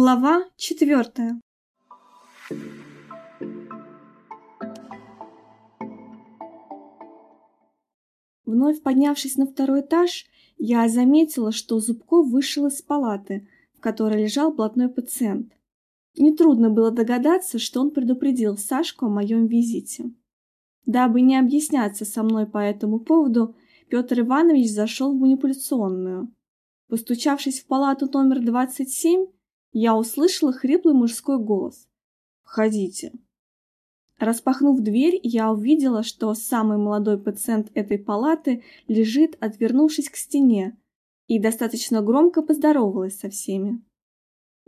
Глава четвертая. Вновь поднявшись на второй этаж, я заметила, что Зубков вышел из палаты, в которой лежал блатной пациент. Нетрудно было догадаться, что он предупредил Сашку о моем визите. Дабы не объясняться со мной по этому поводу, Петр Иванович зашел в манипуляционную. Постучавшись в палату номер 27, я услышала хриплый мужской голос. «Входите». Распахнув дверь, я увидела, что самый молодой пациент этой палаты лежит, отвернувшись к стене, и достаточно громко поздоровалась со всеми.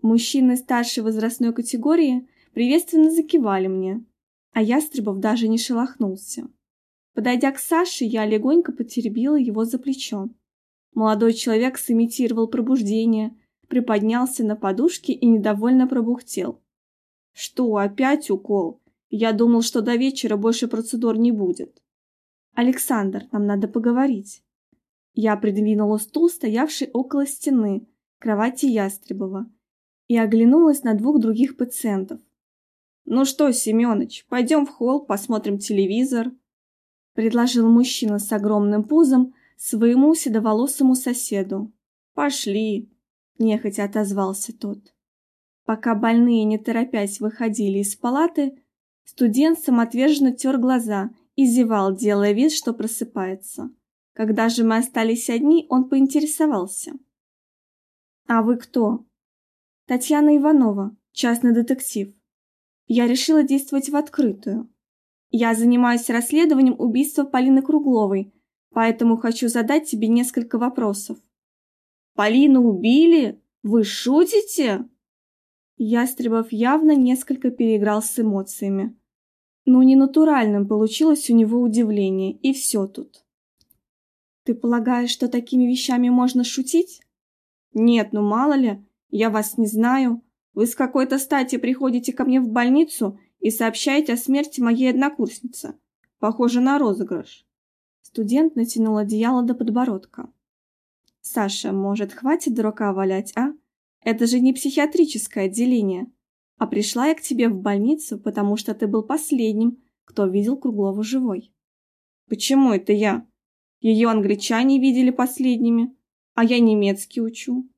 Мужчины старшей возрастной категории приветственно закивали мне, а Ястребов даже не шелохнулся. Подойдя к Саше, я легонько потеребила его за плечо. Молодой человек сымитировал пробуждение, приподнялся на подушке и недовольно пробухтел. «Что, опять укол? Я думал, что до вечера больше процедур не будет». «Александр, нам надо поговорить». Я придвинула стул, стоявший около стены, кровати Ястребова, и оглянулась на двух других пациентов. «Ну что, Семёныч, пойдем в холл, посмотрим телевизор», — предложил мужчина с огромным пузом своему седоволосому соседу. «Пошли», — нехотя отозвался тот. Пока больные, не торопясь, выходили из палаты, студент самоотверженно тер глаза и зевал, делая вид, что просыпается. Когда же мы остались одни, он поинтересовался. «А вы кто?» «Татьяна Иванова, частный детектив. Я решила действовать в открытую. Я занимаюсь расследованием убийства Полины Кругловой, поэтому хочу задать тебе несколько вопросов». «Полину убили? Вы шутите?» Ястребов явно несколько переиграл с эмоциями. Ну, ненатуральным получилось у него удивление, и все тут. Ты полагаешь, что такими вещами можно шутить? Нет, ну мало ли, я вас не знаю. Вы с какой-то стати приходите ко мне в больницу и сообщаете о смерти моей однокурсницы. Похоже на розыгрыш. Студент натянул одеяло до подбородка. Саша, может, хватит дурака валять, а? Это же не психиатрическое отделение. А пришла я к тебе в больницу, потому что ты был последним, кто видел Круглову живой. Почему это я? Ее англичане видели последними, а я немецкий учу.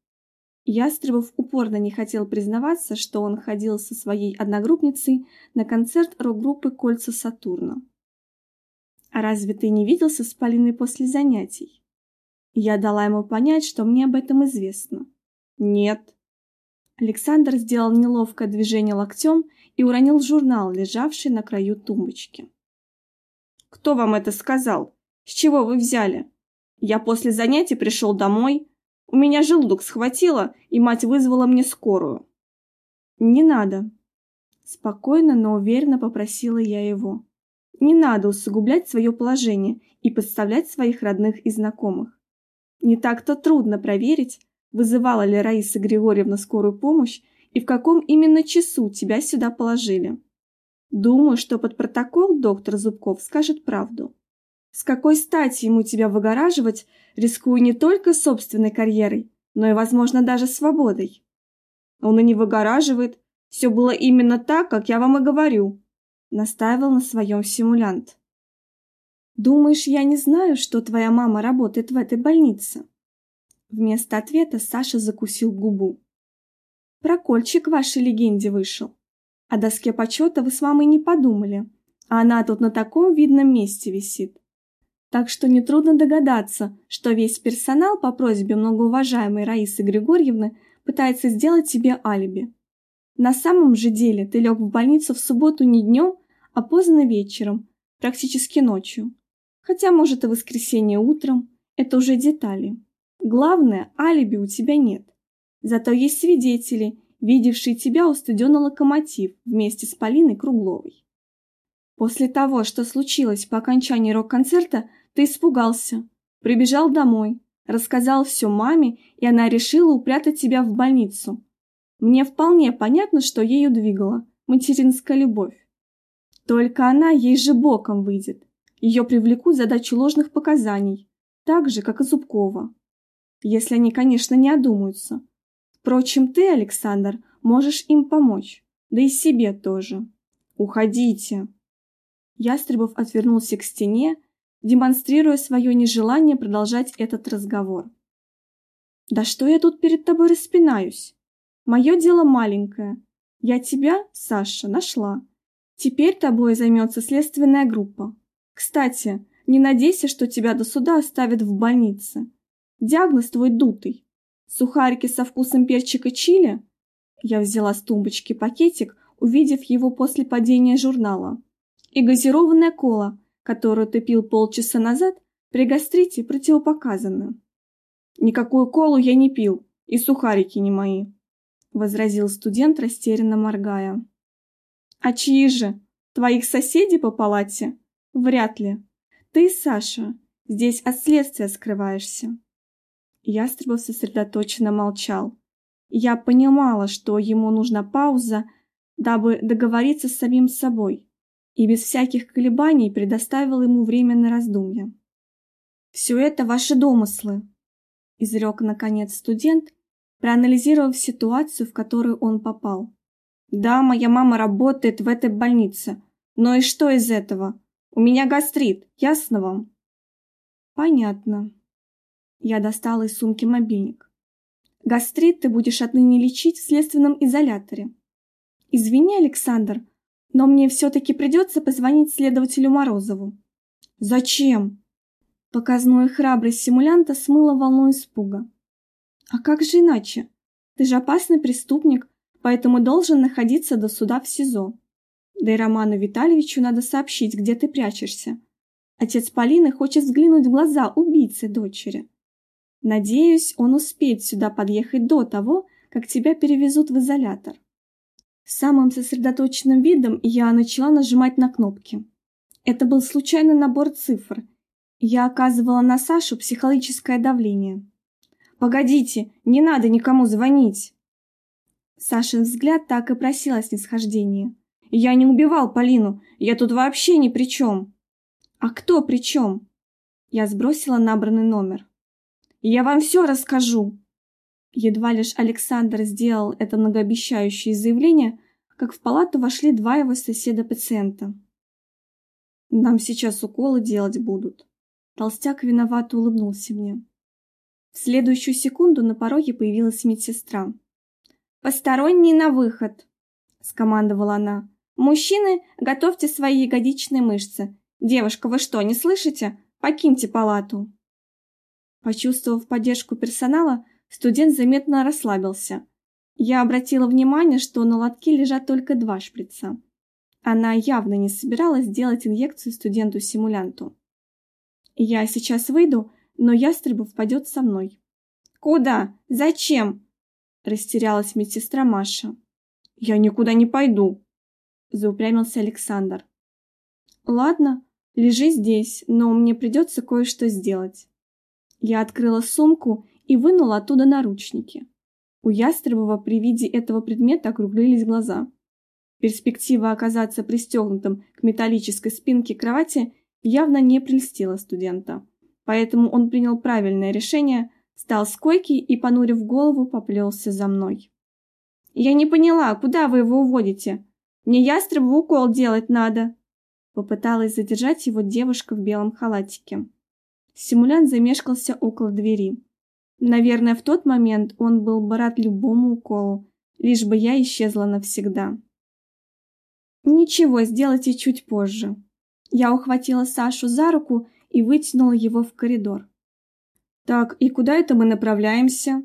Ястребов упорно не хотел признаваться, что он ходил со своей одногруппницей на концерт рок-группы «Кольца Сатурна». «А разве ты не виделся с Полиной после занятий?» Я дала ему понять, что мне об этом известно. «Нет». Александр сделал неловкое движение локтем и уронил журнал, лежавший на краю тумбочки. «Кто вам это сказал?» С чего вы взяли? Я после занятий пришел домой. У меня желудок схватило, и мать вызвала мне скорую. Не надо. Спокойно, но уверенно попросила я его. Не надо усугублять свое положение и подставлять своих родных и знакомых. Не так-то трудно проверить, вызывала ли Раиса Григорьевна скорую помощь и в каком именно часу тебя сюда положили. Думаю, что под протокол доктор Зубков скажет правду. С какой стати ему тебя выгораживать, рискуя не только собственной карьерой, но и, возможно, даже свободой? Он и не выгораживает. Все было именно так, как я вам и говорю, настаивал на своем симулянт. Думаешь, я не знаю, что твоя мама работает в этой больнице? Вместо ответа Саша закусил губу. Прокольчик вашей легенде вышел. О доске почета вы с мамой не подумали, а она тут на таком видном месте висит. Так что нетрудно догадаться, что весь персонал по просьбе многоуважаемой Раисы Григорьевны пытается сделать тебе алиби. На самом же деле ты лег в больницу в субботу не днем, а поздно вечером, практически ночью. Хотя, может, и воскресенье утром, это уже детали. Главное, алиби у тебя нет. Зато есть свидетели, видевшие тебя у стадиона «Локомотив» вместе с Полиной Кругловой. После того, что случилось по окончании рок-концерта, ты испугался, прибежал домой, рассказал все маме, и она решила упрятать тебя в больницу. Мне вполне понятно, что ею двигала материнская любовь. Только она ей же боком выйдет. Ее привлекут за дачу ложных показаний, так же, как и Зубкова. Если они, конечно, не одумаются. Впрочем, ты, Александр, можешь им помочь, да и себе тоже. Уходите. Ястребов отвернулся к стене, демонстрируя свое нежелание продолжать этот разговор. Да что я тут перед тобой распинаюсь? Мое дело маленькое. Я тебя, Саша, нашла. Теперь тобой займется следственная группа. Кстати, не надейся, что тебя до суда оставят в больнице. Диагноз твой дутый. Сухарики со вкусом перчика чили? Я взяла с тумбочки пакетик, увидев его после падения журнала. И газированная кола, которую ты пил полчаса назад, при гастрите противопоказана. Никакую колу я не пил, и сухарики не мои, возразил студент, растерянно моргая. А чьи же? Твоих соседей по палате? Вряд ли. Ты, Саша, здесь от следствия скрываешься. Ястребов сосредоточенно молчал. Я понимала, что ему нужна пауза, дабы договориться с самим собой, и без всяких колебаний предоставил ему время на раздумье. Все это ваши домыслы, изрек наконец студент, проанализировав ситуацию, в которую он попал. Да, моя мама работает в этой больнице. Но и что из этого? У меня гастрит, ясно вам? Понятно. Я достала из сумки мобильник. Гастрит ты будешь отныне лечить в следственном изоляторе. Извини, Александр, но мне все таки придется позвонить следователю Морозову. Зачем? Показную храбрость симулянта смыла волну испуга. А как же иначе? Ты же опасный преступник, поэтому должен находиться до суда в СИЗО. Да и Роману Витальевичу надо сообщить, где ты прячешься. Отец Полины хочет взглянуть в глаза убийцы дочери. Надеюсь, он успеет сюда подъехать до того, как тебя перевезут в изолятор. Самым сосредоточенным видом я начала нажимать на кнопки. Это был случайный набор цифр, я оказывала на Сашу психологическое давление. Погодите, не надо никому звонить. Сашин взгляд так и просил о снисхождении. Я не убивал Полину, я тут вообще ни при чем. А кто при чем? Я сбросила набранный номер. Я вам все расскажу. Едва лишь Александр сделал это многообещающее заявление, как в палату вошли два его соседа-пациента. Нам сейчас уколы делать будут. Толстяк виновато улыбнулся мне. В следующую секунду на пороге появилась медсестра. Посторонний на выход, скомандовала она. Мужчины, готовьте свои ягодичные мышцы. Девушка, вы что, не слышите? Покиньте палату. Почувствовав поддержку персонала, студент заметно расслабился. Я обратила внимание, что на лотке лежат только два шприца. Она явно не собиралась делать инъекцию студенту-симулянту. Я сейчас выйду, но Ястребов пойдет со мной. Куда? Зачем? растерялась медсестра Маша. Я никуда не пойду, заупрямился Александр. Ладно, лежи здесь, но мне придется кое-что сделать. Я открыла сумку и вынула оттуда наручники. У Ястребова при виде этого предмета округлились глаза. Перспектива оказаться пристегнутым к металлической спинке кровати явно не прельстила студента. Поэтому он принял правильное решение, встал с койки и, понурив голову, поплелся за мной. «Я не поняла, куда вы его уводите? Мне ястребу укол делать надо!» Попыталась задержать его девушка в белом халатике. Симулянт замешкался около двери. Наверное, в тот момент он был бы рад любому уколу, лишь бы я исчезла навсегда. Ничего, сделайте чуть позже. Я ухватила Сашу за руку и вытянула его в коридор. Так, и куда это мы направляемся?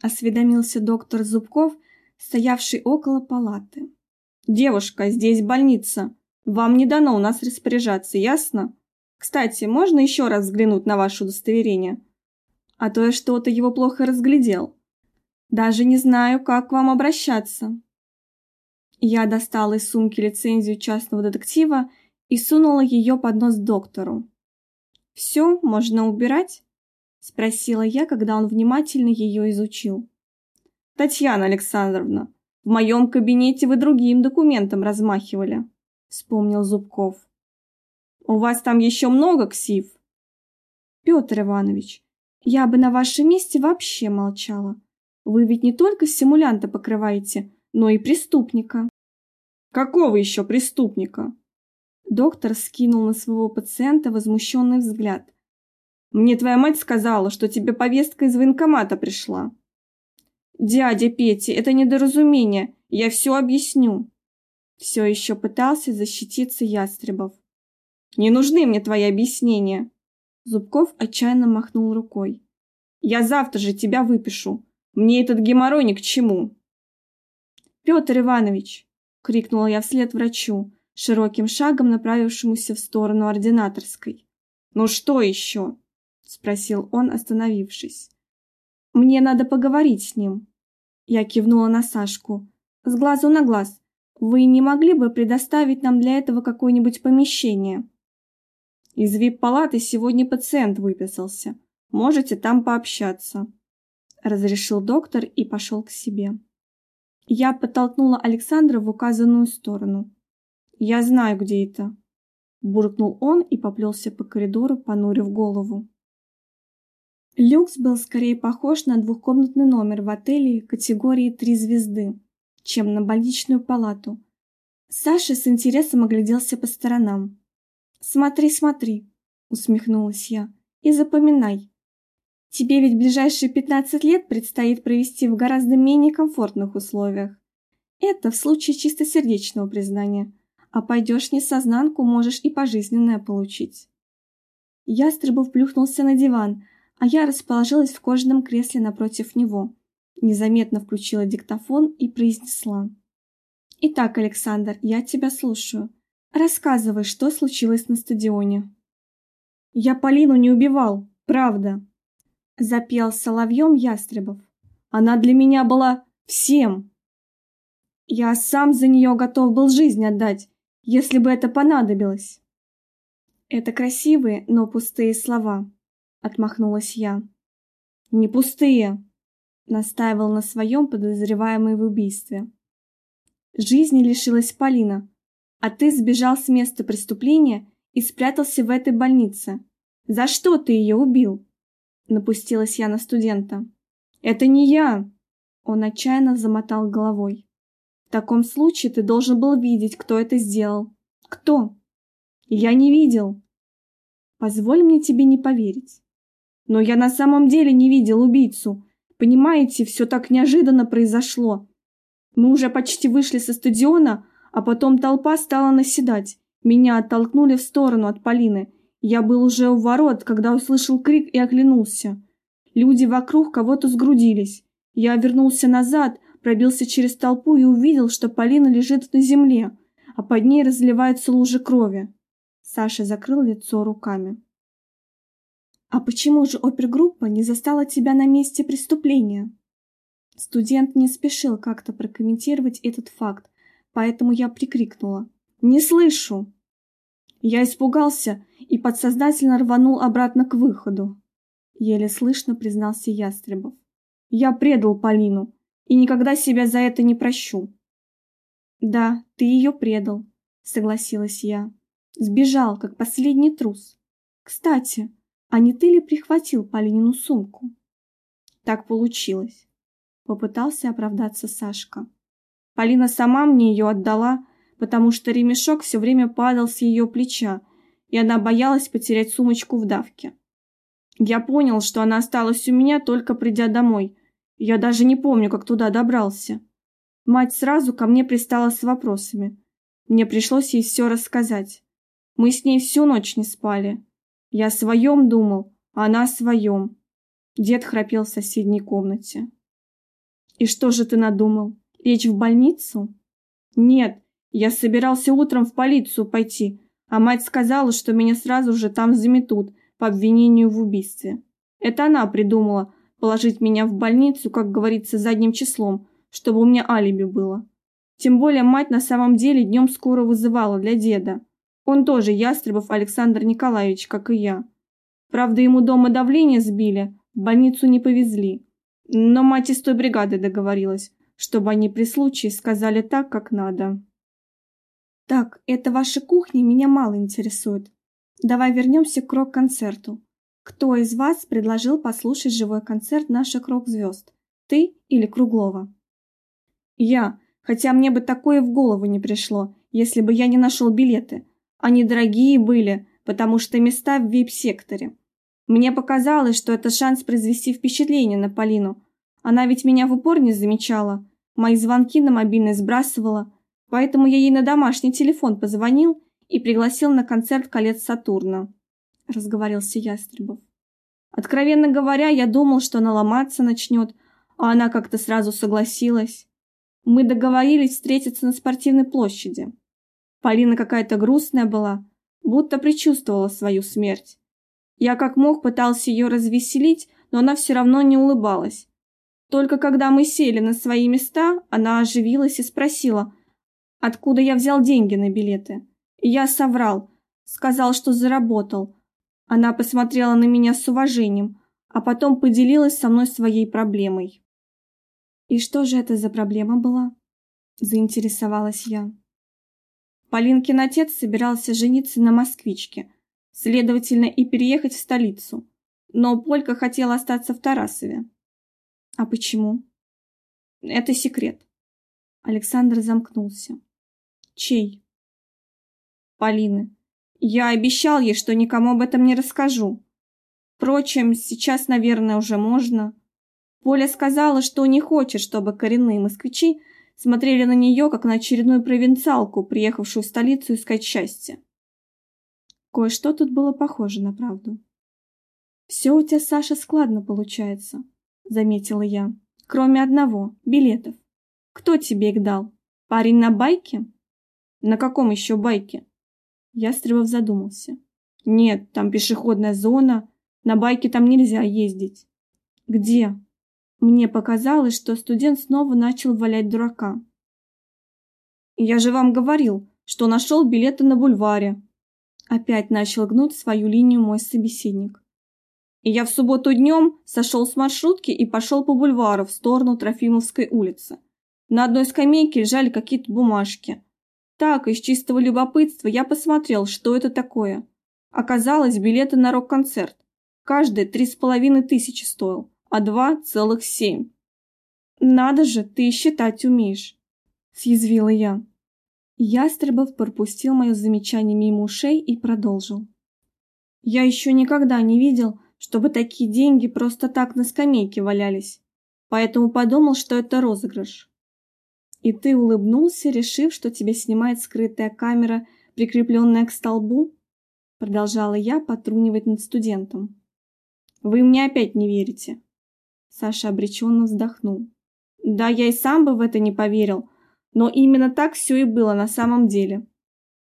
осведомился доктор Зубков, стоявший около палаты. Девушка, здесь больница. Вам не дано у нас распоряжаться, ясно? Кстати, можно еще раз взглянуть на ваше удостоверение? А то я что-то его плохо разглядел. Даже не знаю, как к вам обращаться. Я достала из сумки лицензию частного детектива и сунула ее под нос доктору. «Все, можно убирать?» спросила я, когда он внимательно ее изучил. Татьяна Александровна, в моем кабинете вы другим документом размахивали, вспомнил Зубков. У вас там еще много ксив? Петр Иванович, я бы на вашем месте вообще молчала. Вы ведь не только симулянта покрываете, но и преступника. Какого еще преступника? Доктор скинул на своего пациента возмущенный взгляд. Мне твоя мать сказала, что тебе повестка из военкомата пришла. Дядя Петя, это недоразумение. Я все объясню. Все еще пытался защититься Ястребов. Не нужны мне твои объяснения. Зубков отчаянно махнул рукой. Я завтра же тебя выпишу. Мне этот геморрой ни к чему. Петр Иванович, крикнула я вслед врачу, широким шагом направившемуся в сторону ординаторской. Ну что еще? спросил он, остановившись. Мне надо поговорить с ним. Я кивнула на Сашку. С глазу на глаз. Вы не могли бы предоставить нам для этого какое-нибудь помещение? Из вип-палаты сегодня пациент выписался. Можете там пообщаться, разрешил доктор и пошел к себе. Я подтолкнула Александра в указанную сторону. Я знаю, где это, буркнул он и поплелся по коридору, понурив голову. Люкс был скорее похож на двухкомнатный номер в отеле категории три звезды чем на больничную палату. Саша с интересом огляделся по сторонам. "Смотри, смотри", усмехнулась я. "И запоминай. Тебе ведь ближайшие 15 лет предстоит провести в гораздо менее комфортных условиях. Это в случае чистосердечного признания. А пойдешь не сознанку, можешь и пожизненное получить". Ястребов плюхнулся на диван, а я расположилась в кожаном кресле напротив него незаметно включила диктофон и произнесла: "Итак, Александр, я тебя слушаю. Рассказывай, что случилось на стадионе". "Я Полину не убивал, правда", запел соловьем Ястребов. "Она для меня была всем. Я сам за нее готов был жизнь отдать, если бы это понадобилось". "Это красивые, но пустые слова", отмахнулась я. "Не пустые", настаивал на своем подозреваемый в убийстве. Жизни лишилась Полина, а ты сбежал с места преступления и спрятался в этой больнице. За что ты ее убил? Напустилась я на студента. Это не я, он отчаянно замотал головой. В таком случае ты должен был видеть, кто это сделал. Кто? Я не видел. Позволь мне тебе не поверить. Но я на самом деле не видел убийцу. Понимаете, все так неожиданно произошло. Мы уже почти вышли со стадиона, а потом толпа стала наседать. Меня оттолкнули в сторону от Полины. Я был уже у ворот, когда услышал крик и оглянулся. Люди вокруг кого-то сгрудились. Я вернулся назад, пробился через толпу и увидел, что Полина лежит на земле, а под ней разливается лужа крови. Саша закрыл лицо руками. А почему же опергруппа не застала тебя на месте преступления? Студент не спешил как-то прокомментировать этот факт, поэтому я прикрикнула: "Не слышу!" Я испугался и подсознательно рванул обратно к выходу. Еле слышно признался Ястребов. Я предал Полину и никогда себя за это не прощу. Да, ты ее предал, согласилась я. Сбежал, как последний трус. Кстати, а не ты ли прихватил Полинину сумку? Так получилось, попытался оправдаться Сашка. Полина сама мне ее отдала, потому что ремешок все время падал с ее плеча, и она боялась потерять сумочку в давке. Я понял, что она осталась у меня только придя домой. Я даже не помню, как туда добрался. Мать сразу ко мне пристала с вопросами. Мне пришлось ей все рассказать. Мы с ней всю ночь не спали. Я о своем думал, а она о своем. Дед храпел в соседней комнате. И что же ты надумал? Лечь в больницу? Нет, я собирался утром в полицию пойти, а мать сказала, что меня сразу же там заметут по обвинению в убийстве. Это она придумала положить меня в больницу, как говорится, задним числом, чтобы у меня алиби было. Тем более мать на самом деле днем скоро вызывала для деда. Он тоже Ястребов Александр Николаевич, как и я. Правда, ему дома давление сбили, в больницу не повезли. Но мать из той бригады договорилась, чтобы они при случае сказали так, как надо. Так, это ваша кухня меня мало интересует. Давай вернемся к рок-концерту. Кто из вас предложил послушать живой концерт наших рок-звезд? Ты или Круглова? Я, хотя мне бы такое в голову не пришло, если бы я не нашел билеты. Они дорогие были, потому что места в вип-секторе. Мне показалось, что это шанс произвести впечатление на Полину. Она ведь меня в упор не замечала, мои звонки на мобильный сбрасывала, поэтому я ей на домашний телефон позвонил и пригласил на концерт «Колец Сатурна», — разговорился Ястребов. Откровенно говоря, я думал, что она ломаться начнет, а она как-то сразу согласилась. Мы договорились встретиться на спортивной площади. Полина какая-то грустная была, будто предчувствовала свою смерть. Я как мог пытался ее развеселить, но она все равно не улыбалась. Только когда мы сели на свои места, она оживилась и спросила, откуда я взял деньги на билеты. И я соврал, сказал, что заработал. Она посмотрела на меня с уважением, а потом поделилась со мной своей проблемой. «И что же это за проблема была?» – заинтересовалась я. Полинкин отец собирался жениться на москвичке, следовательно, и переехать в столицу. Но Полька хотела остаться в Тарасове. А почему? Это секрет. Александр замкнулся. Чей? Полины. Я обещал ей, что никому об этом не расскажу. Впрочем, сейчас, наверное, уже можно. Поля сказала, что не хочет, чтобы коренные москвичи смотрели на нее, как на очередную провинциалку, приехавшую в столицу искать счастья. Кое-что тут было похоже на правду. «Все у тебя, Саша, складно получается», — заметила я. «Кроме одного — билетов. Кто тебе их дал? Парень на байке?» «На каком еще байке?» Ястребов задумался. «Нет, там пешеходная зона. На байке там нельзя ездить». «Где?» Мне показалось, что студент снова начал валять дурака. «Я же вам говорил, что нашел билеты на бульваре». Опять начал гнуть свою линию мой собеседник. И я в субботу днем сошел с маршрутки и пошел по бульвару в сторону Трофимовской улицы. На одной скамейке лежали какие-то бумажки. Так, из чистого любопытства я посмотрел, что это такое. Оказалось, билеты на рок-концерт. Каждый три с половиной тысячи стоил а два целых семь. Надо же, ты считать умеешь, съязвила я. Ястребов пропустил мое замечание мимо ушей и продолжил. Я еще никогда не видел, чтобы такие деньги просто так на скамейке валялись, поэтому подумал, что это розыгрыш. И ты улыбнулся, решив, что тебя снимает скрытая камера, прикрепленная к столбу? Продолжала я потрунивать над студентом. Вы мне опять не верите. Саша обреченно вздохнул. Да, я и сам бы в это не поверил, но именно так все и было на самом деле.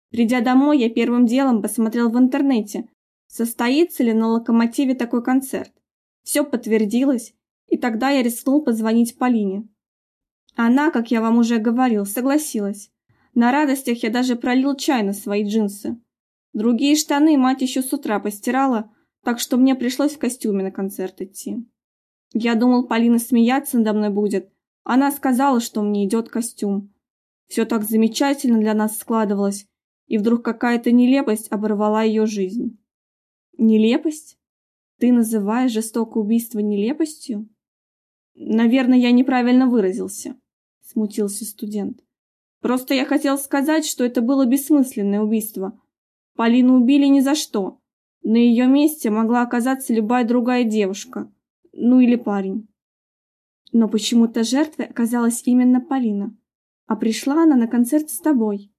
Придя домой, я первым делом посмотрел в интернете, состоится ли на Локомотиве такой концерт. Все подтвердилось, и тогда я рискнул позвонить Полине. Она, как я вам уже говорил, согласилась. На радостях я даже пролил чай на свои джинсы. Другие штаны мать еще с утра постирала, так что мне пришлось в костюме на концерт идти. Я думал, Полина смеяться надо мной будет. Она сказала, что мне идет костюм. Все так замечательно для нас складывалось, и вдруг какая-то нелепость оборвала ее жизнь. Нелепость? Ты называешь жестокое убийство нелепостью? Наверное, я неправильно выразился, смутился студент. Просто я хотел сказать, что это было бессмысленное убийство. Полину убили ни за что. На ее месте могла оказаться любая другая девушка ну или парень. Но почему-то жертвой оказалась именно Полина, а пришла она на концерт с тобой.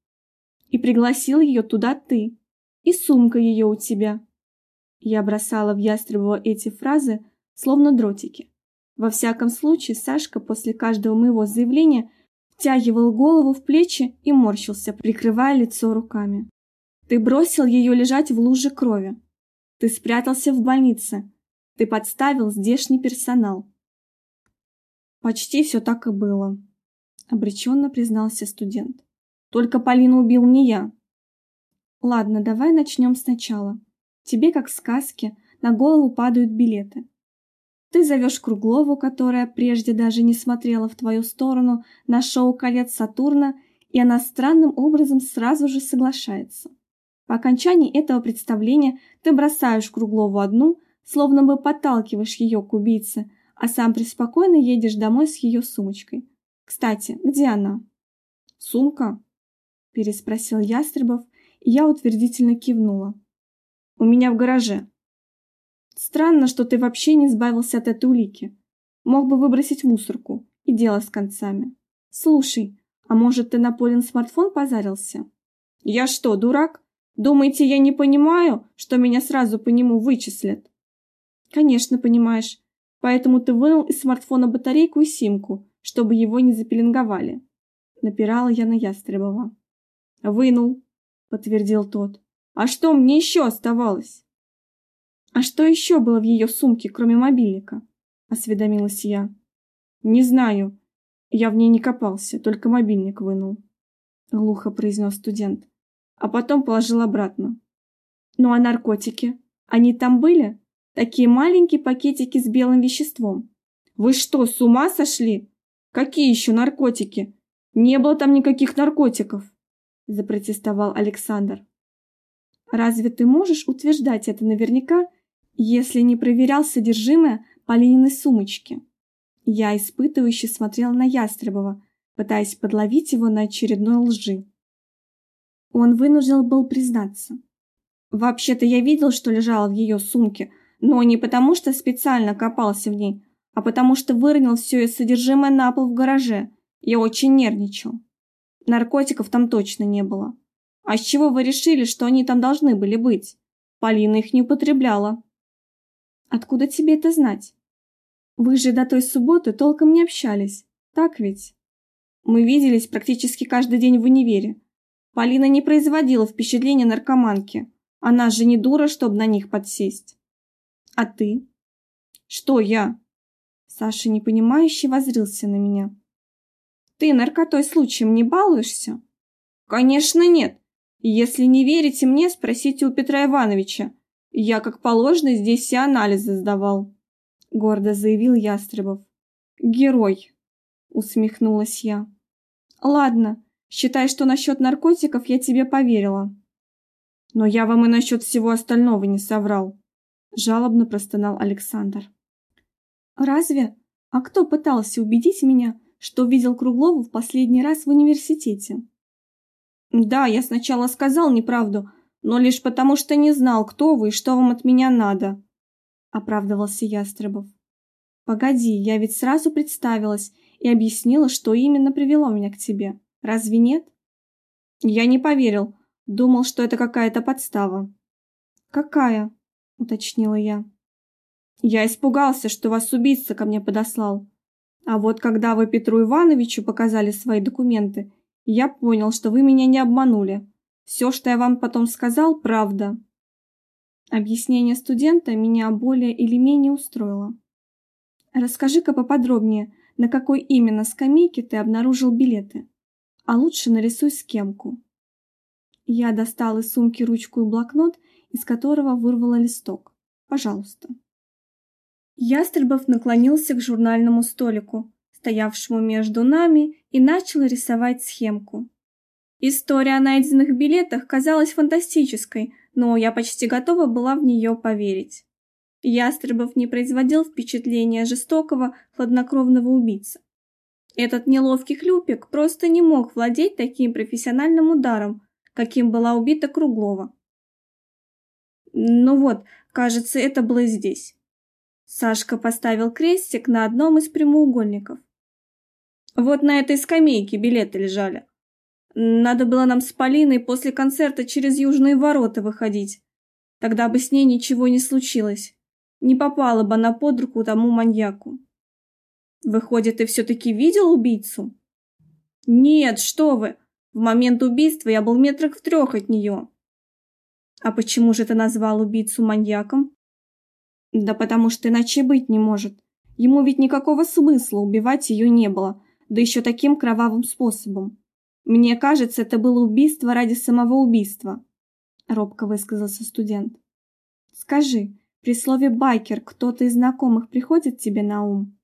И пригласил ее туда ты, и сумка ее у тебя. Я бросала в Ястребова эти фразы, словно дротики. Во всяком случае, Сашка после каждого моего заявления втягивал голову в плечи и морщился, прикрывая лицо руками. Ты бросил ее лежать в луже крови. Ты спрятался в больнице, ты подставил здешний персонал. Почти все так и было, обреченно признался студент. Только Полину убил не я. Ладно, давай начнем сначала. Тебе, как в сказке, на голову падают билеты. Ты зовешь Круглову, которая прежде даже не смотрела в твою сторону на шоу «Колец Сатурна», и она странным образом сразу же соглашается. По окончании этого представления ты бросаешь Круглову одну, словно бы подталкиваешь ее к убийце, а сам преспокойно едешь домой с ее сумочкой. Кстати, где она? Сумка? переспросил Ястребов, и я утвердительно кивнула. У меня в гараже. Странно, что ты вообще не избавился от этой улики. Мог бы выбросить мусорку, и дело с концами. Слушай, а может, ты на Полин смартфон позарился? Я что, дурак? Думаете, я не понимаю, что меня сразу по нему вычислят? Конечно, понимаешь. Поэтому ты вынул из смартфона батарейку и симку, чтобы его не запеленговали. Напирала я на Ястребова. Вынул, подтвердил тот. А что мне еще оставалось? А что еще было в ее сумке, кроме мобильника? осведомилась я. Не знаю. Я в ней не копался, только мобильник вынул, глухо произнес студент, а потом положил обратно. Ну а наркотики? Они там были? Такие маленькие пакетики с белым веществом. Вы что, с ума сошли? Какие еще наркотики? Не было там никаких наркотиков, запротестовал Александр. Разве ты можешь утверждать это наверняка, если не проверял содержимое Полининой сумочки? Я испытывающе смотрела на Ястребова, пытаясь подловить его на очередной лжи. Он вынужден был признаться. Вообще-то я видел, что лежало в ее сумке, но не потому, что специально копался в ней, а потому что выронил все ее содержимое на пол в гараже. Я очень нервничал. Наркотиков там точно не было. А с чего вы решили, что они там должны были быть? Полина их не употребляла. Откуда тебе это знать? Вы же до той субботы толком не общались, так ведь? Мы виделись практически каждый день в универе. Полина не производила впечатления наркоманки. Она же не дура, чтобы на них подсесть. А ты? Что я? Саша непонимающе воззрился на меня. Ты наркотой случаем не балуешься? Конечно, нет. Если не верите мне, спросите у Петра Ивановича. Я, как положено, здесь все анализы сдавал, гордо заявил Ястребов. Герой, усмехнулась я. Ладно, считай, что насчет наркотиков я тебе поверила. Но я вам и насчет всего остального не соврал жалобно простонал Александр. Разве? А кто пытался убедить меня, что видел Круглову в последний раз в университете? Да, я сначала сказал неправду, но лишь потому, что не знал, кто вы и что вам от меня надо, оправдывался Ястребов. Погоди, я ведь сразу представилась и объяснила, что именно привело меня к тебе. Разве нет? Я не поверил, думал, что это какая-то подстава. Какая? Уточнила я. Я испугался, что вас убийца ко мне подослал. А вот когда вы Петру Ивановичу показали свои документы, я понял, что вы меня не обманули. Все, что я вам потом сказал, правда. Объяснение студента меня более или менее устроило. Расскажи-ка поподробнее, на какой именно скамейке ты обнаружил билеты. А лучше нарисуй схемку. Я достал из сумки ручку и блокнот из которого вырвала листок. Пожалуйста. Ястребов наклонился к журнальному столику, стоявшему между нами, и начал рисовать схемку. История о найденных билетах казалась фантастической, но я почти готова была в нее поверить. Ястребов не производил впечатления жестокого, хладнокровного убийцы. Этот неловкий хлюпик просто не мог владеть таким профессиональным ударом, каким была убита Круглова. Ну вот, кажется, это было здесь. Сашка поставил крестик на одном из прямоугольников. Вот на этой скамейке билеты лежали. Надо было нам с Полиной после концерта через южные ворота выходить. Тогда бы с ней ничего не случилось. Не попала бы на под руку тому маньяку. Выходит, ты все-таки видел убийцу? Нет, что вы. В момент убийства я был метрах в трех от нее. А почему же ты назвал убийцу маньяком? Да потому что иначе быть не может. Ему ведь никакого смысла убивать ее не было, да еще таким кровавым способом. Мне кажется, это было убийство ради самого убийства, робко высказался студент. Скажи, при слове байкер кто-то из знакомых приходит тебе на ум?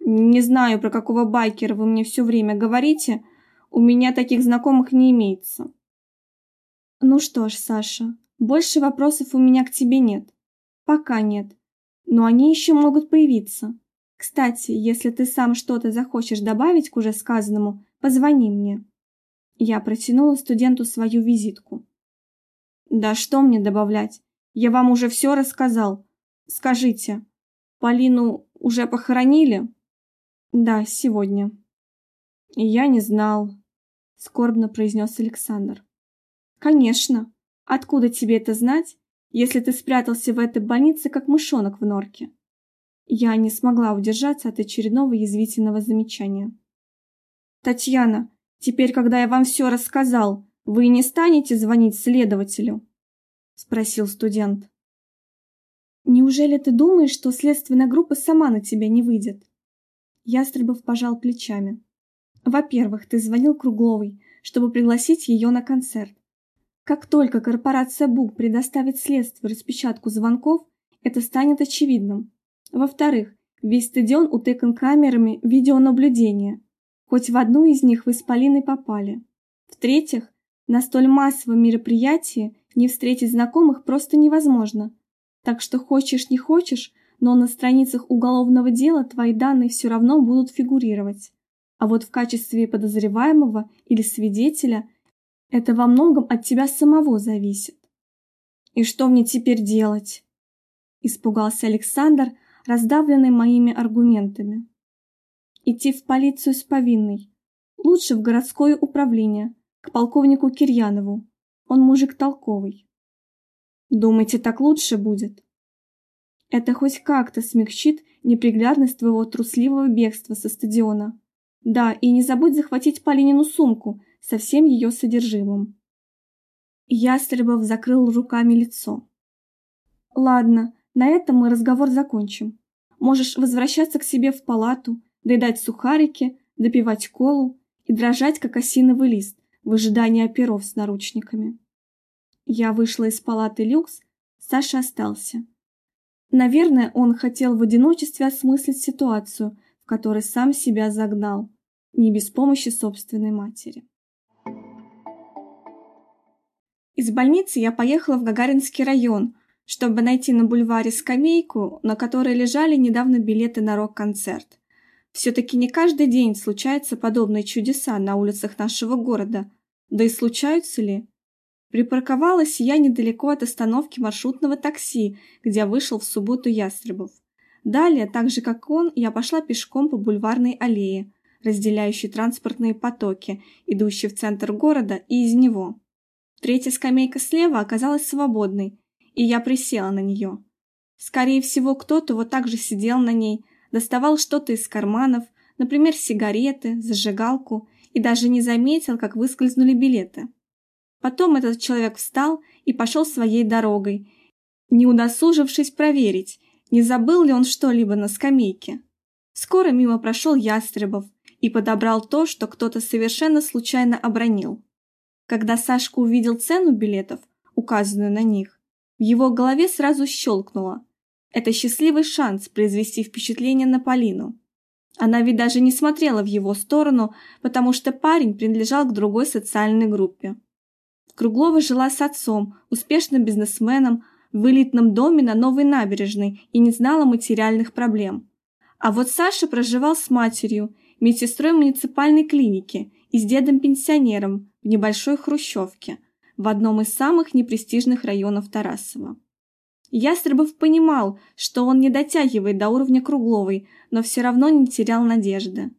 Не знаю, про какого байкера вы мне все время говорите. У меня таких знакомых не имеется. Ну что ж, Саша, больше вопросов у меня к тебе нет. Пока нет. Но они еще могут появиться. Кстати, если ты сам что-то захочешь добавить к уже сказанному, позвони мне. Я протянула студенту свою визитку. Да что мне добавлять? Я вам уже все рассказал. Скажите, Полину уже похоронили? Да, сегодня. Я не знал, скорбно произнес Александр. Конечно. Откуда тебе это знать, если ты спрятался в этой больнице как мышонок в норке? Я не смогла удержаться от очередного язвительного замечания. Татьяна, теперь, когда я вам все рассказал, вы не станете звонить следователю? спросил студент. Неужели ты думаешь, что следственная группа сама на тебя не выйдет? Ястребов пожал плечами. Во-первых, ты звонил Кругловой, чтобы пригласить ее на концерт. Как только корпорация БУК предоставит следствию распечатку звонков, это станет очевидным. Во-вторых, весь стадион утыкан камерами видеонаблюдения. Хоть в одну из них вы с Полиной попали. В-третьих, на столь массовом мероприятии не встретить знакомых просто невозможно. Так что хочешь не хочешь, но на страницах уголовного дела твои данные все равно будут фигурировать. А вот в качестве подозреваемого или свидетеля это во многом от тебя самого зависит. И что мне теперь делать? испугался Александр, раздавленный моими аргументами. Идти в полицию с повинной. Лучше в городское управление, к полковнику Кирьянову. Он мужик толковый. Думаете, так лучше будет? Это хоть как-то смягчит неприглядность твоего трусливого бегства со стадиона. Да, и не забудь захватить Полинину сумку со всем ее содержимым. Ястребов закрыл руками лицо. Ладно, на этом мы разговор закончим. Можешь возвращаться к себе в палату, доедать сухарики, допивать колу и дрожать, как осиновый лист, в ожидании оперов с наручниками. Я вышла из палаты люкс, Саша остался. Наверное, он хотел в одиночестве осмыслить ситуацию, в которой сам себя загнал, не без помощи собственной матери. Из больницы я поехала в Гагаринский район, чтобы найти на бульваре скамейку, на которой лежали недавно билеты на рок-концерт. все таки не каждый день случаются подобные чудеса на улицах нашего города. Да и случаются ли? Припарковалась я недалеко от остановки маршрутного такси, где вышел в субботу Ястребов. Далее, так же как он, я пошла пешком по бульварной аллее, разделяющей транспортные потоки, идущие в центр города и из него. Третья скамейка слева оказалась свободной, и я присела на нее. Скорее всего, кто-то вот так же сидел на ней, доставал что-то из карманов, например, сигареты, зажигалку, и даже не заметил, как выскользнули билеты. Потом этот человек встал и пошел своей дорогой, не удосужившись проверить, не забыл ли он что-либо на скамейке. Скоро мимо прошел Ястребов и подобрал то, что кто-то совершенно случайно обронил. Когда Сашка увидел цену билетов, указанную на них, в его голове сразу щелкнуло. Это счастливый шанс произвести впечатление на Полину. Она ведь даже не смотрела в его сторону, потому что парень принадлежал к другой социальной группе. Круглова жила с отцом, успешным бизнесменом, в элитном доме на Новой набережной и не знала материальных проблем. А вот Саша проживал с матерью, медсестрой муниципальной клиники и с дедом-пенсионером в небольшой хрущевке в одном из самых непрестижных районов Тарасова. Ястребов понимал, что он не дотягивает до уровня Кругловой, но все равно не терял надежды.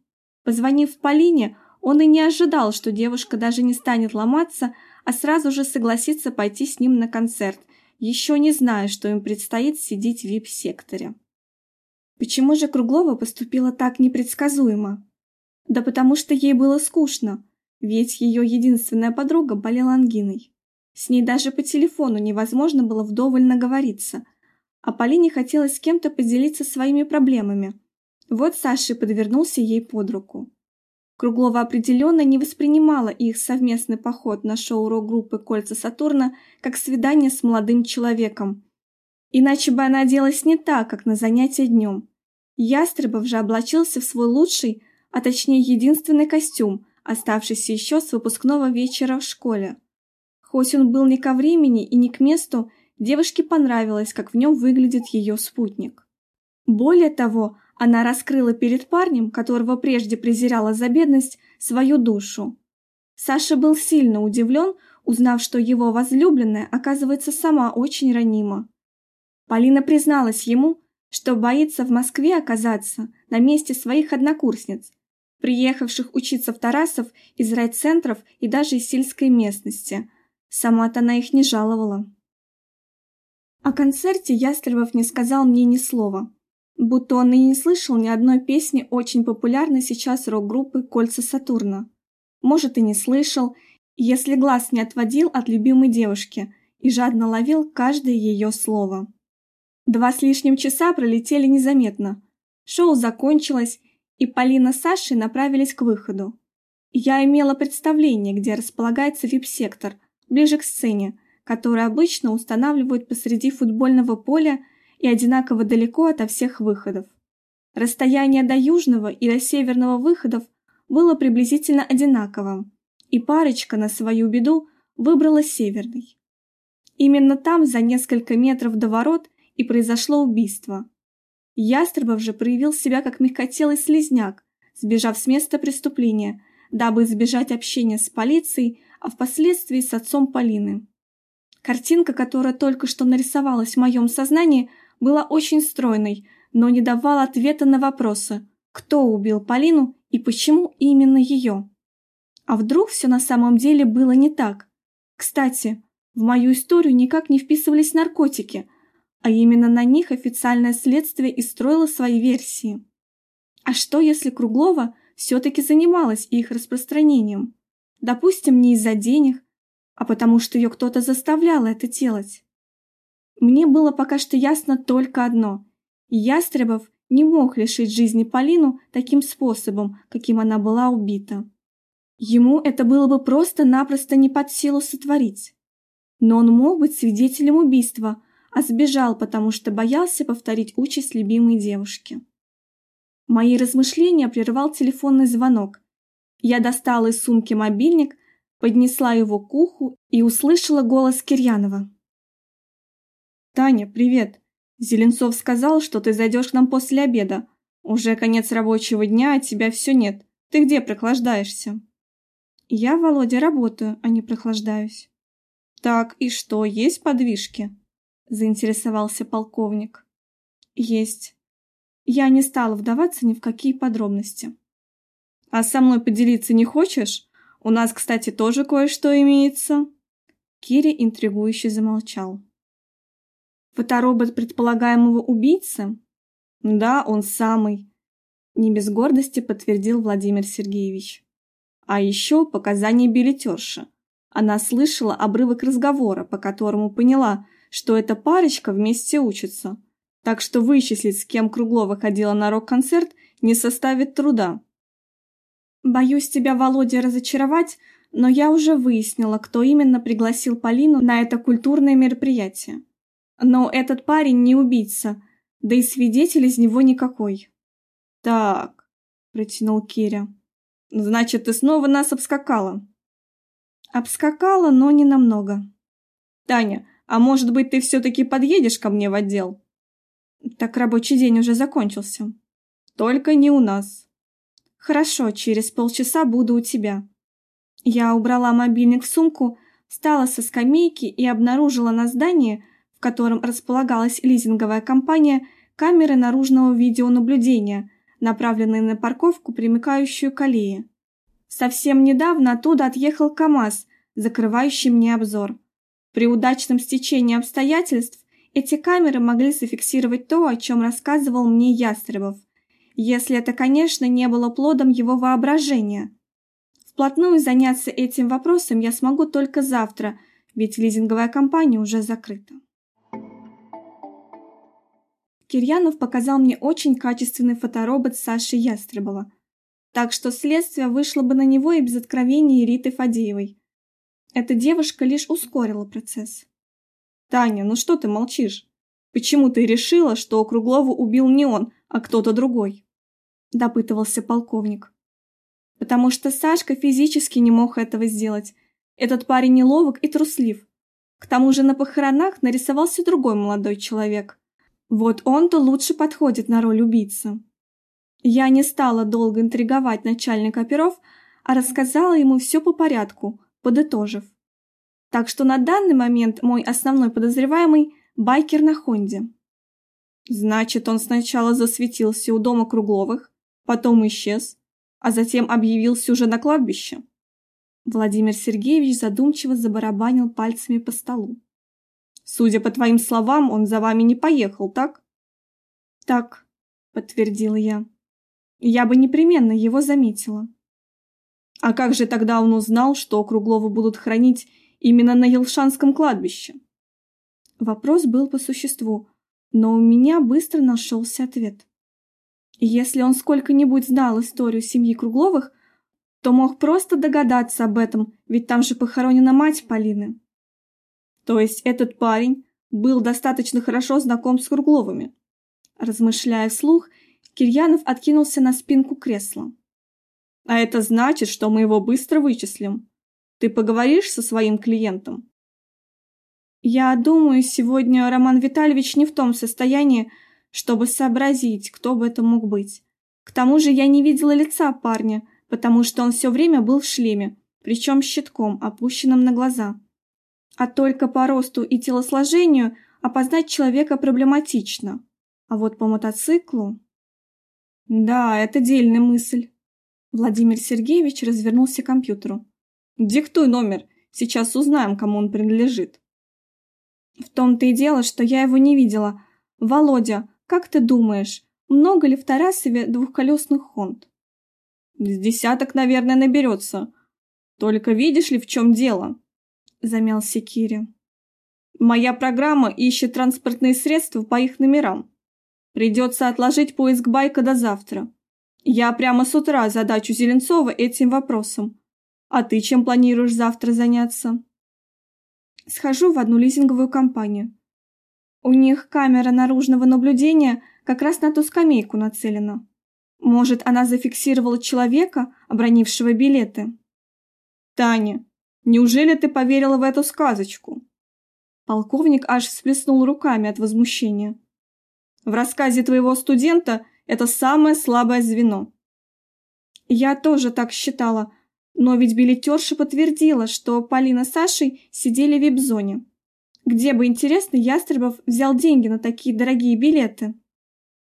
Позвонив Полине, он и не ожидал, что девушка даже не станет ломаться, а сразу же согласится пойти с ним на концерт, еще не зная, что им предстоит сидеть в вип-секторе. Почему же Круглова поступила так непредсказуемо? Да потому что ей было скучно, ведь ее единственная подруга болела ангиной. С ней даже по телефону невозможно было вдоволь наговориться, а Полине хотелось с кем-то поделиться своими проблемами. Вот Саша подвернулся ей под руку. Круглова определенно не воспринимала их совместный поход на шоу рок-группы «Кольца Сатурна» как свидание с молодым человеком. Иначе бы она оделась не так, как на занятия днем. Ястребов же облачился в свой лучший, а точнее единственный костюм, оставшийся еще с выпускного вечера в школе. Хоть он был не ко времени и не к месту, девушке понравилось, как в нем выглядит ее спутник. Более того, она раскрыла перед парнем, которого прежде презирала за бедность, свою душу. Саша был сильно удивлен, узнав, что его возлюбленная, оказывается, сама очень ранима. Полина призналась ему, что боится в Москве оказаться на месте своих однокурсниц, приехавших учиться в Тарасов из райцентров и даже из сельской местности. Сама-то она их не жаловала. О концерте Ястребов не сказал мне ни слова, будто он и не слышал ни одной песни очень популярной сейчас рок-группы «Кольца Сатурна». Может, и не слышал, если глаз не отводил от любимой девушки и жадно ловил каждое ее слово. Два с лишним часа пролетели незаметно. Шоу закончилось, и Полина с Сашей направились к выходу. Я имела представление, где располагается вип-сектор, ближе к сцене, который обычно устанавливают посреди футбольного поля и одинаково далеко ото всех выходов. Расстояние до южного и до северного выходов было приблизительно одинаковым, и парочка на свою беду выбрала северный. Именно там, за несколько метров до ворот, и произошло убийство. Ястребов же проявил себя как мягкотелый слезняк, сбежав с места преступления, дабы избежать общения с полицией, а впоследствии с отцом Полины. Картинка, которая только что нарисовалась в моем сознании, была очень стройной, но не давала ответа на вопросы, кто убил Полину и почему именно ее. А вдруг все на самом деле было не так? Кстати, в мою историю никак не вписывались наркотики, а именно на них официальное следствие и строило свои версии. А что, если Круглова все-таки занималась их распространением? Допустим, не из-за денег, а потому что ее кто-то заставлял это делать. Мне было пока что ясно только одно. Ястребов не мог лишить жизни Полину таким способом, каким она была убита. Ему это было бы просто-напросто не под силу сотворить. Но он мог быть свидетелем убийства, а сбежал, потому что боялся повторить участь любимой девушки. Мои размышления прервал телефонный звонок. Я достала из сумки мобильник, поднесла его к уху и услышала голос Кирьянова. «Таня, привет. Зеленцов сказал, что ты зайдешь к нам после обеда. Уже конец рабочего дня, а тебя все нет. Ты где прохлаждаешься?» «Я, Володя, работаю, а не прохлаждаюсь». «Так, и что, есть подвижки?» Заинтересовался полковник. Есть. Я не стала вдаваться ни в какие подробности. А со мной поделиться не хочешь? У нас, кстати, тоже кое-что имеется. Кири интригующе замолчал. Фоторобот предполагаемого убийцы? Да, он самый. Не без гордости подтвердил Владимир Сергеевич. А еще показания билетерши. Она слышала обрывок разговора, по которому поняла, что эта парочка вместе учится. Так что вычислить, с кем Круглова ходила на рок-концерт, не составит труда. Боюсь тебя, Володя, разочаровать, но я уже выяснила, кто именно пригласил Полину на это культурное мероприятие. Но этот парень не убийца, да и свидетель из него никакой. Так, протянул Киря. Значит, ты снова нас обскакала. Обскакала, но не намного. Таня, а может быть, ты все-таки подъедешь ко мне в отдел? Так рабочий день уже закончился. Только не у нас. Хорошо, через полчаса буду у тебя. Я убрала мобильник в сумку, встала со скамейки и обнаружила на здании, в котором располагалась лизинговая компания, камеры наружного видеонаблюдения, направленные на парковку, примыкающую к аллее. Совсем недавно оттуда отъехал КАМАЗ, закрывающий мне обзор. При удачном стечении обстоятельств эти камеры могли зафиксировать то, о чем рассказывал мне Ястребов, если это, конечно, не было плодом его воображения. Вплотную заняться этим вопросом я смогу только завтра, ведь лизинговая компания уже закрыта. Кирьянов показал мне очень качественный фоторобот Саши Ястребова, так что следствие вышло бы на него и без откровений Риты Фадеевой. Эта девушка лишь ускорила процесс. Таня, ну что ты молчишь? Почему ты решила, что Круглову убил не он, а кто-то другой? допытывался полковник. Потому что Сашка физически не мог этого сделать. Этот парень неловок и труслив. К тому же на похоронах нарисовался другой молодой человек. Вот он-то лучше подходит на роль убийцы. Я не стала долго интриговать начальника оперов, а рассказала ему все по порядку, подытожив. Так что на данный момент мой основной подозреваемый – байкер на Хонде. Значит, он сначала засветился у дома Кругловых, потом исчез, а затем объявился уже на кладбище. Владимир Сергеевич задумчиво забарабанил пальцами по столу. Судя по твоим словам, он за вами не поехал, так? Так, подтвердила я. Я бы непременно его заметила. А как же тогда он узнал, что Круглова будут хранить именно на Елшанском кладбище? Вопрос был по существу, но у меня быстро нашелся ответ. Если он сколько-нибудь знал историю семьи Кругловых, то мог просто догадаться об этом, ведь там же похоронена мать Полины. То есть этот парень был достаточно хорошо знаком с Кругловыми. Размышляя вслух, Кирьянов откинулся на спинку кресла. А это значит, что мы его быстро вычислим. Ты поговоришь со своим клиентом? Я думаю, сегодня Роман Витальевич не в том состоянии, чтобы сообразить, кто бы это мог быть. К тому же я не видела лица парня, потому что он все время был в шлеме, причем щитком, опущенным на глаза. А только по росту и телосложению опознать человека проблематично. А вот по мотоциклу... Да, это дельная мысль. Владимир Сергеевич развернулся к компьютеру. Диктуй номер, сейчас узнаем, кому он принадлежит. В том-то и дело, что я его не видела. Володя, как ты думаешь, много ли в Тарасове двухколесных хонд? С десяток, наверное, наберется. Только видишь ли, в чем дело?» Замялся Кири. «Моя программа ищет транспортные средства по их номерам. Придется отложить поиск байка до завтра. Я прямо с утра задачу Зеленцова этим вопросом. А ты чем планируешь завтра заняться?» «Схожу в одну лизинговую компанию. У них камера наружного наблюдения как раз на ту скамейку нацелена. Может, она зафиксировала человека, обронившего билеты? Таня, неужели ты поверила в эту сказочку? Полковник аж всплеснул руками от возмущения. В рассказе твоего студента это самое слабое звено. Я тоже так считала, но ведь билетерша подтвердила, что Полина с Сашей сидели в вип-зоне. Где бы, интересно, Ястребов взял деньги на такие дорогие билеты?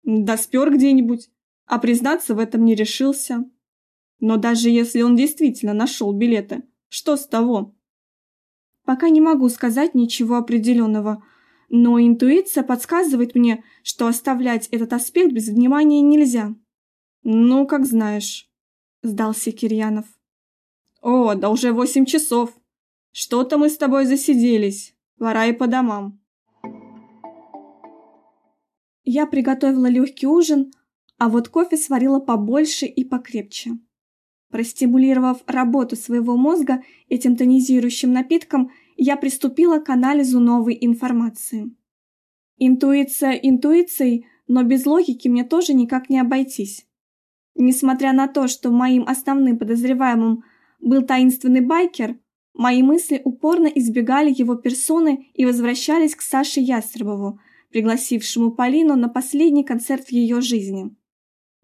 Да спер где-нибудь а признаться в этом не решился. Но даже если он действительно нашел билеты, что с того? Пока не могу сказать ничего определенного, но интуиция подсказывает мне, что оставлять этот аспект без внимания нельзя. Ну, как знаешь, сдался Кирьянов. О, да уже восемь часов. Что-то мы с тобой засиделись. Пора и по домам. Я приготовила легкий ужин, а вот кофе сварила побольше и покрепче. Простимулировав работу своего мозга этим тонизирующим напитком, я приступила к анализу новой информации. Интуиция интуицией, но без логики мне тоже никак не обойтись. Несмотря на то, что моим основным подозреваемым был таинственный байкер, мои мысли упорно избегали его персоны и возвращались к Саше Ястребову, пригласившему Полину на последний концерт в ее жизни.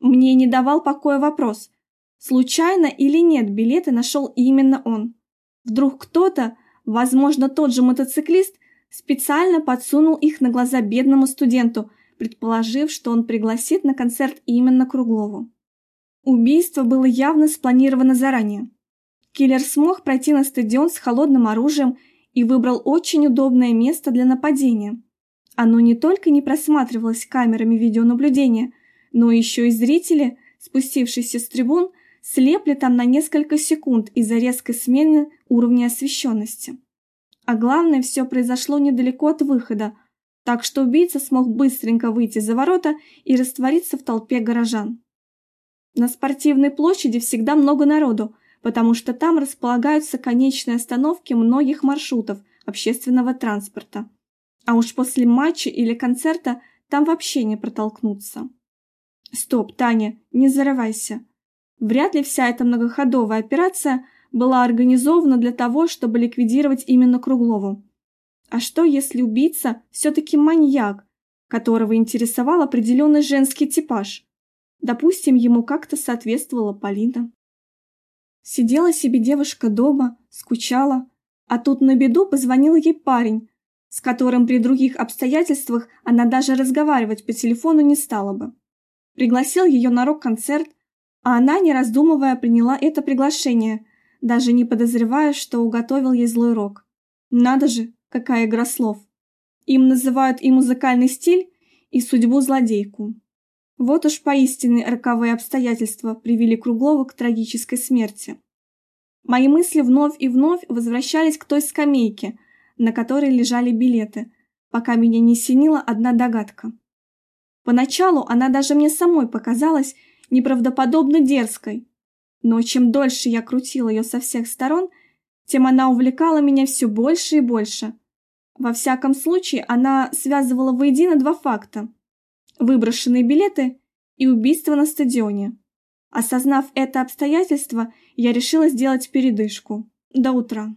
Мне не давал покоя вопрос, случайно или нет билеты нашел именно он. Вдруг кто-то, возможно, тот же мотоциклист, специально подсунул их на глаза бедному студенту, предположив, что он пригласит на концерт именно Круглову. Убийство было явно спланировано заранее. Киллер смог пройти на стадион с холодным оружием и выбрал очень удобное место для нападения. Оно не только не просматривалось камерами видеонаблюдения, но еще и зрители, спустившиеся с трибун, слепли там на несколько секунд из-за резкой смены уровня освещенности. А главное, все произошло недалеко от выхода, так что убийца смог быстренько выйти за ворота и раствориться в толпе горожан. На спортивной площади всегда много народу, потому что там располагаются конечные остановки многих маршрутов общественного транспорта. А уж после матча или концерта там вообще не протолкнуться. Стоп, Таня, не зарывайся. Вряд ли вся эта многоходовая операция была организована для того, чтобы ликвидировать именно Круглову. А что, если убийца все-таки маньяк, которого интересовал определенный женский типаж? Допустим, ему как-то соответствовала Полина. Сидела себе девушка дома, скучала, а тут на беду позвонил ей парень, с которым при других обстоятельствах она даже разговаривать по телефону не стала бы. Пригласил ее на рок-концерт, а она, не раздумывая, приняла это приглашение, даже не подозревая, что уготовил ей злой рок. Надо же, какая игра слов. Им называют и музыкальный стиль, и судьбу злодейку. Вот уж поистине роковые обстоятельства привели Круглова к трагической смерти. Мои мысли вновь и вновь возвращались к той скамейке, на которой лежали билеты, пока меня не синила одна догадка. Поначалу она даже мне самой показалась неправдоподобно дерзкой, но чем дольше я крутила ее со всех сторон, тем она увлекала меня все больше и больше. Во всяком случае, она связывала воедино два факта – выброшенные билеты и убийство на стадионе. Осознав это обстоятельство, я решила сделать передышку. До утра.